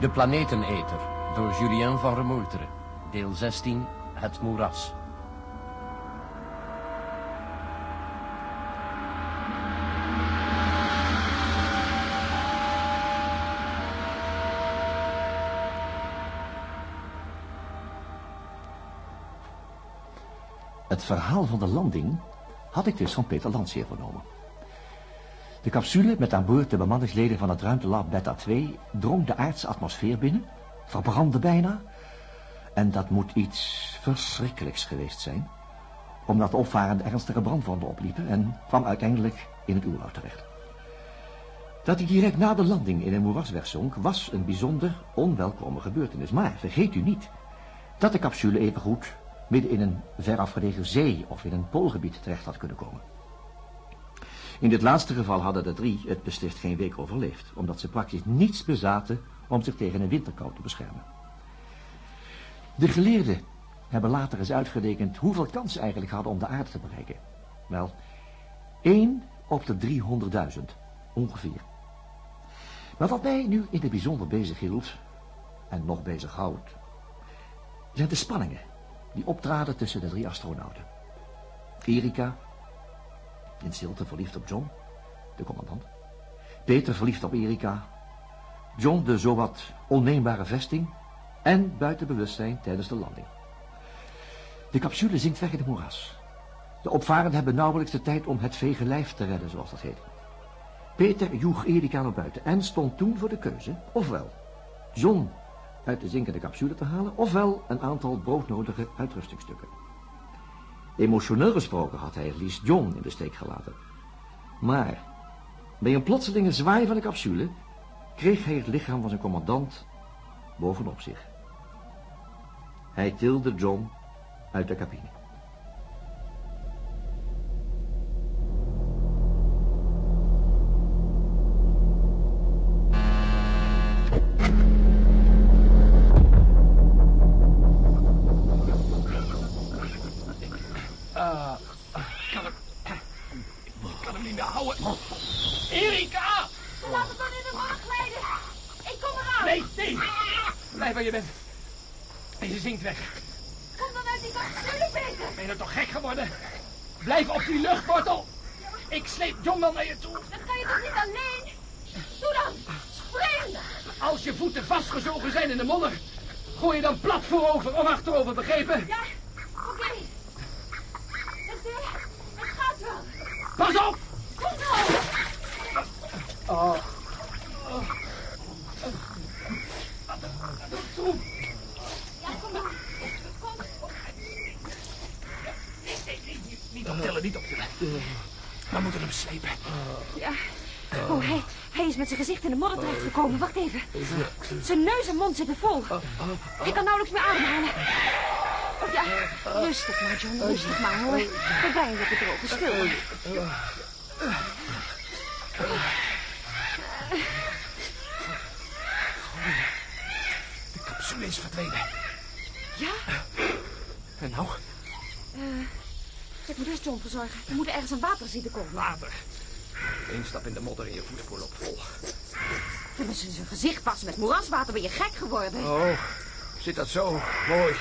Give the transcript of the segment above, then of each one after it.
De Planeteneter, door Julien van Remoeteren. Deel 16, Het Moeras. Het verhaal van de landing had ik dus van Peter Landseer vernomen. De capsule met aan boord de bemanningsleden van het ruimtelab Beta 2 drong de aardse atmosfeer binnen, verbrandde bijna. En dat moet iets verschrikkelijks geweest zijn, omdat de opvarenden ernstige brandwonden opliepen en kwam uiteindelijk in het oerwoud terecht. Dat hij direct na de landing in een moeras wegzonk was een bijzonder onwelkome gebeurtenis. Maar vergeet u niet dat de capsule evengoed midden in een verafgelegen zee of in een poolgebied terecht had kunnen komen. In dit laatste geval hadden de drie het beslist geen week overleefd, omdat ze praktisch niets bezaten om zich tegen een winterkou te beschermen. De geleerden hebben later eens uitgerekend hoeveel kans ze eigenlijk hadden om de aarde te bereiken. Wel, 1 op de 300.000, ongeveer. Maar wat mij nu in het bijzonder bezig hield, en nog bezighoudt, zijn de spanningen die optraden tussen de drie astronauten. Erika, in stilte verliefd op John, de commandant. Peter verliefd op Erika. John de zowat onneembare vesting en buiten bewustzijn tijdens de landing. De capsule zinkt weg in het moeras. De opvarenden hebben nauwelijks de tijd om het vege lijf te redden, zoals dat heet. Peter joeg Erika naar buiten en stond toen voor de keuze, ofwel John uit de zinkende capsule te halen, ofwel een aantal broodnodige uitrustingstukken. Emotioneel gesproken had hij liefst John in de steek gelaten. Maar bij een plotselinge zwaai van de capsule kreeg hij het lichaam van zijn commandant bovenop zich. Hij tilde John uit de cabine. Ben je toch gek geworden? Blijf op die luchtwortel. Ik sleep John wel naar je toe. Dan ga je toch niet alleen? Doe dan. Spring. Als je voeten vastgezogen zijn in de modder, gooi je dan plat voorover of achterover, begrepen? Ja, oké. Het, eh, het gaat wel. Pas op! Goed zo. Oh. Troep. Ja, kom maar. Kom. Nee, nee, nee, niet optillen, niet optillen. We moeten hem slepen. Ja. Oh, hij, hij is met zijn gezicht in de modder terechtgekomen. Wacht even. Zijn neus en mond zitten vol. Ik kan nauwelijks meer ademhalen. Oh, ja, rustig maar, John. Rustig maar, hoor. Je op het droge stil. De capsule is verdwenen. Ja? En nou? Ik moet eerst John verzorgen. We moeten ergens aan water zien te komen. Water. Eén stap in de modder en je voetspoor loopt vol. Hebben ze zijn gezicht pas met moeraswater? Ben je gek geworden? Oh, zit dat zo? Mooi.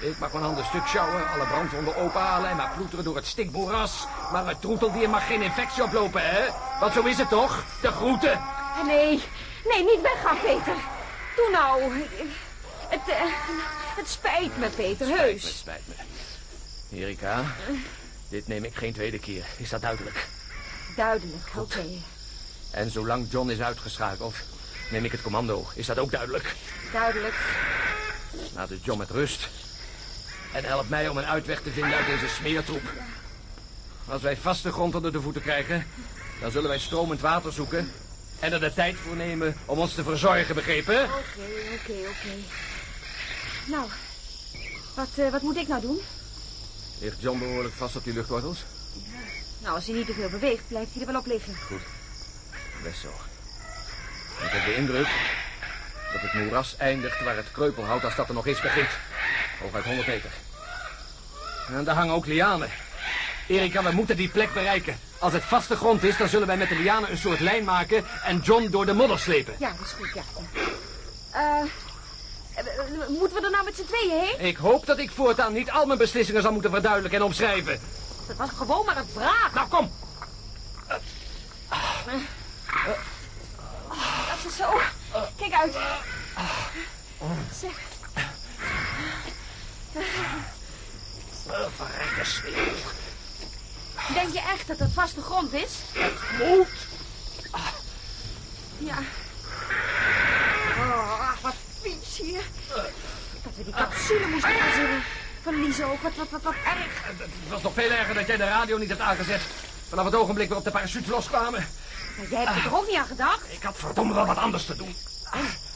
Ik mag mijn handen stuk sjouwen, alle brandwonden openhalen en maar ploeteren door het stikboeras. Maar het troeteldier mag geen infectie oplopen, hè? Want zo is het toch? De groeten. Nee, nee, niet weggaan, Peter. Doe nou. Het, eh, het spijt me, Peter, Het heus. spijt me. Erika, dit neem ik geen tweede keer. Is dat duidelijk? Duidelijk, oké. En zolang John is uitgeschakeld, neem ik het commando. Is dat ook duidelijk? Duidelijk. Laat dus John met rust. En help mij om een uitweg te vinden uit deze smeertroep. Als wij vaste grond onder de voeten krijgen, dan zullen wij stromend water zoeken. En er de tijd voor nemen om ons te verzorgen, begrepen? Oké, oké, oké. Nou, wat, eh, wat moet ik nou doen? Ligt John behoorlijk vast op die luchtwortels? Nou, als hij niet te veel beweegt, blijft hij er wel op liggen. Best zo. Ik heb de indruk dat het moeras eindigt waar het kreupelhout, als dat er nog is, begint. Hooguit 100 meter. En daar hangen ook lianen. Erika, we moeten die plek bereiken. Als het vaste grond is, dan zullen wij met de lianen een soort lijn maken en John door de modder slepen. Ja, dat is goed, ja. ja. Eh, eh, moeten we er nou met z'n tweeën heen? Ik hoop dat ik voortaan niet al mijn beslissingen zal moeten verduidelijken en omschrijven. Dat was gewoon maar een vraag. Nou, kom. Dat is zo. Kijk uit. Zeg, Verrekte smeeuw. denk je echt dat het vaste grond is? Moet. Ja. Oh, wat vies hier. Dat we die capsule moesten verzinnen. Verliezen ook. Wat, wat, wat, wat erg. Het was nog veel erger dat jij de radio niet hebt aangezet. Vanaf het ogenblik waarop de parachutes loskwamen. Maar jij hebt er ook niet aan gedacht. Ik had verdomme wel wat anders te doen.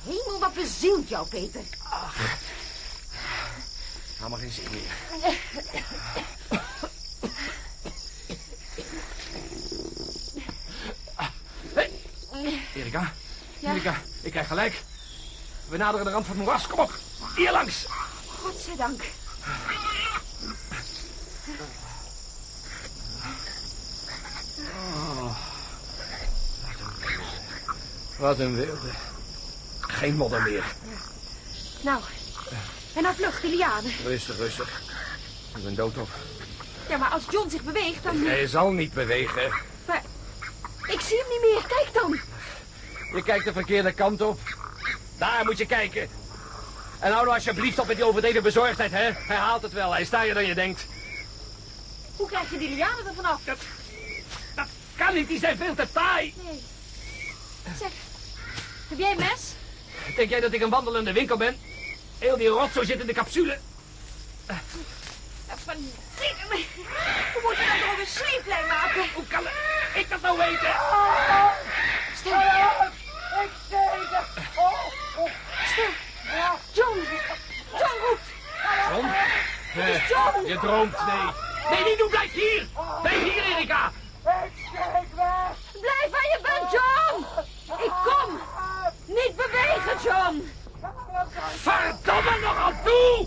Hemel, wat bezielt jou, Peter. Nou, maar geen zin meer. Hey, Erika. Ja? Erika, ik krijg gelijk. We naderen de rand van het moeras. Kom op. Hier langs. Godzijdank. Wat een wilde. Geen modder meer. Nou, en nou vlucht de lianen. Rustig, rustig. Ik ben doodop. Ja, maar als John zich beweegt, dan... Hij zal niet bewegen. Maar ik zie hem niet meer. Kijk dan. Je kijkt de verkeerde kant op. Daar moet je kijken. En hou nou alsjeblieft op met die overdreven bezorgdheid, hè? Hij haalt het wel. Hij is je dan je denkt. Hoe krijg je die lianen er vanaf? Dat, dat kan niet. Die zijn veel te taai. Nee. Zeg, heb jij een mes? Denk jij dat ik een wandelende winkel ben? Heel die rotzo zit in de capsule. Ja, Van We moeten dan toch een sleeplijn maken. Hoe kan ik dat nou weten? Stil. Stil. John. John roept. John? is John. Je droomt, nee. Nee, niet doen. Blijf hier. Blijf hier, Erika. Blijf waar je bent, John. Ik kom. Niet bewegen, John. Verdomme nog aan toe!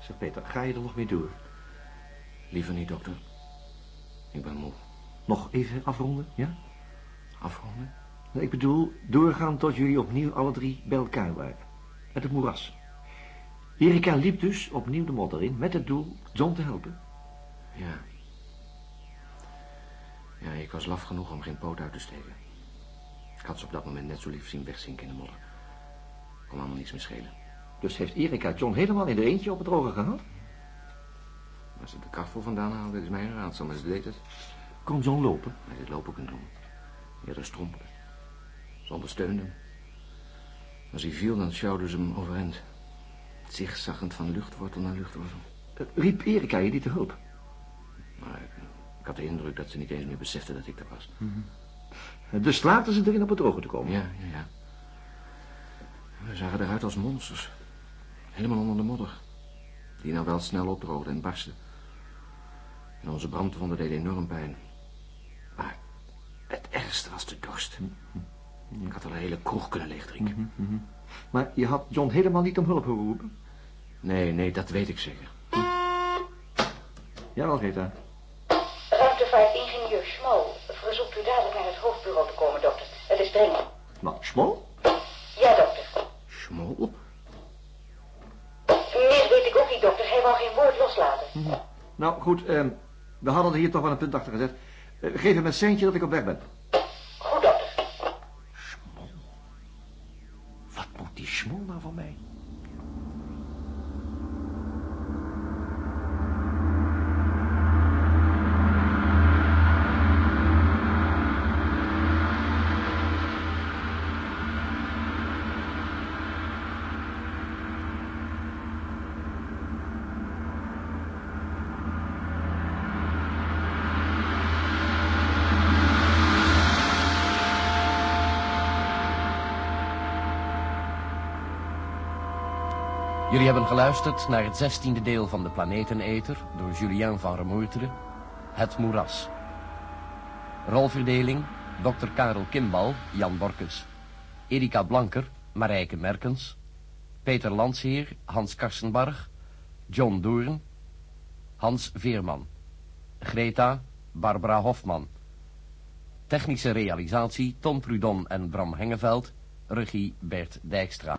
Zeg Peter, ga je er nog mee door? Liever niet, dokter. Ik ben moe. Nog even afronden, ja? Afronden? Ik bedoel, doorgaan tot jullie opnieuw alle drie bij elkaar waren. Met het moeras. Erika liep dus opnieuw de modder in met het doel John te helpen. Ja. Ja, ik was laf genoeg om geen poot uit te steken. Ik had ze op dat moment net zo lief zien wegzinken in de modder. Kon allemaal niets meer schelen. Dus heeft Erika John helemaal in de eentje op het droge gehad? Als ze de kracht voor vandaan haalde, is mijn raadsel, maar ze deed het. Kon John lopen? Maar dit lopen kunnen doen. Eerder strompelen. Ze ondersteunde hem. Als hij viel, dan sjouwden ze hem overeind. Zigzaggend van luchtwortel naar luchtwortel. Eh, Riep Erika je niet te hulp? Maar ik, ik had de indruk dat ze niet eens meer besefte dat ik er was. Eh, Dus laten ze erin op het droge te komen. Ja, ja, ja. We zagen eruit als monsters. Helemaal onder de modder. Die nou wel snel opdroogde en barstte. En onze brandwonden deden enorm pijn. Maar het ergste was de dorst. Ik had al een hele kroeg kunnen leegdrinken. Maar je had John helemaal niet om hulp geroepen? Nee, nee, dat weet ik zeker. Jawel, Rita. Ruimtevaartingenieur Schmal verzoekt u dadelijk naar het hoofdbureau te komen, dokter. Het is dringend. Nou, Schmol? Ja, dokter. Schmol? Meer weet ik ook niet, dokter. Hij wou geen woord loslaten. Nou, goed, ehm, we hadden er hier toch wel een punt achter gezet. Eh, geef hem een centje dat ik op weg ben. Die Schmol nou van mij? Jullie hebben geluisterd naar het zestiende deel van de Planeteneter door Julien van Remoerteren, Het Moeras. Rolverdeling, Dr. Karel Kimbal, Jan Borkes. Erika Blanker, Marijke Merkens. Peter Landsheer, Hans Karsenbarg. John Doorn. Hans Veerman. Greta, Barbara Hofman. Technische realisatie Tom Prudon en Bram Hengeveld. Regie Bert Dijkstra.